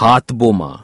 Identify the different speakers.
Speaker 1: હાથબોમાં.